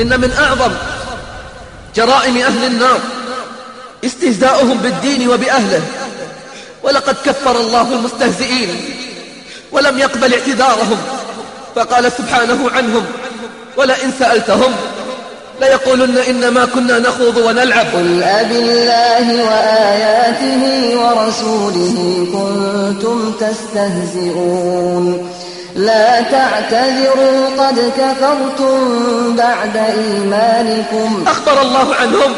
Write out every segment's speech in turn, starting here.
إن من أعظم جرائم أهل النار استهزاؤهم بالدين وبأهله. ولقد كفر الله المستهزئين ولم يقبل اعتذارهم. فقال سبحانه عنهم ولئن سألتهم ليقولن إنما كنا نخوض ونلعب. قل أب الله وآياته ورسوله كنتم تستهزئون. لا تعتذروا قد كفرتم بعد إيمانكم. أخبر الله عنهم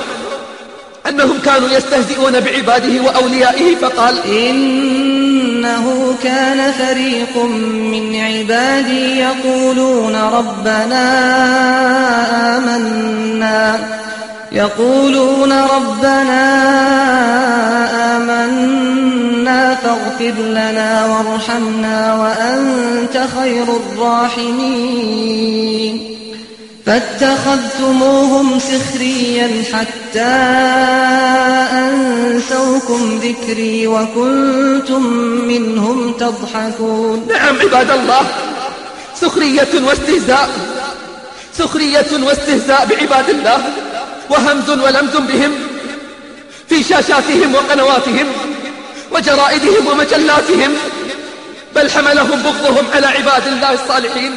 أنهم كانوا يستهزئون بعباده وأوليائه فقال إنه كان فريق من عبادي يقولون ربنا آمنا. يقولون ربنا فاغفر لنا وارحمنا وأنت خير الراحمين. فاتخذتموهم سخريا حتى أنسوكم ذكري وكنتم منهم تضحكون. نعم عباد الله سخرية واستهزاء سخرية واستهزاء بعباد الله وهمز ولمز بهم في شاشاتهم وقنواتهم وجرائدهم ومجلاتهم بل حملهم بغضهم على عباد الله الصالحين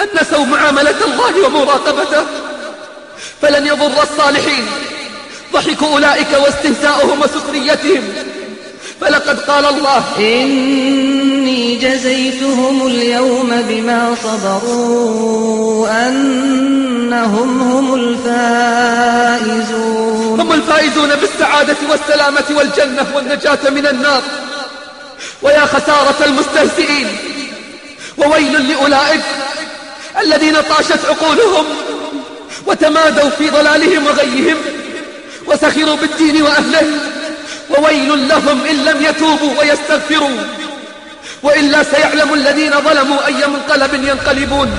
أن نسوا معاملة الله ومراقبته. فلن يضر الصالحين. ضحك أولئك واستهزاؤهم وسخريتهم. فلقد قال الله إني جزيتهم اليوم بما صبروا أنهم هم الفائزون. هم الفائزون بالسعادة والسلامة والجنة والنجاة من النار. ويا خسارة المستهزئين. وويل لأولئك الذين طاشت عقولهم وتمادوا في ضلالهم وغيهم وسخروا بالدين وأهله. وويل لهم إن لم يتوبوا ويستغفروا. وإلا سيعلم الذين ظلموا أي منقلب ينقلبون.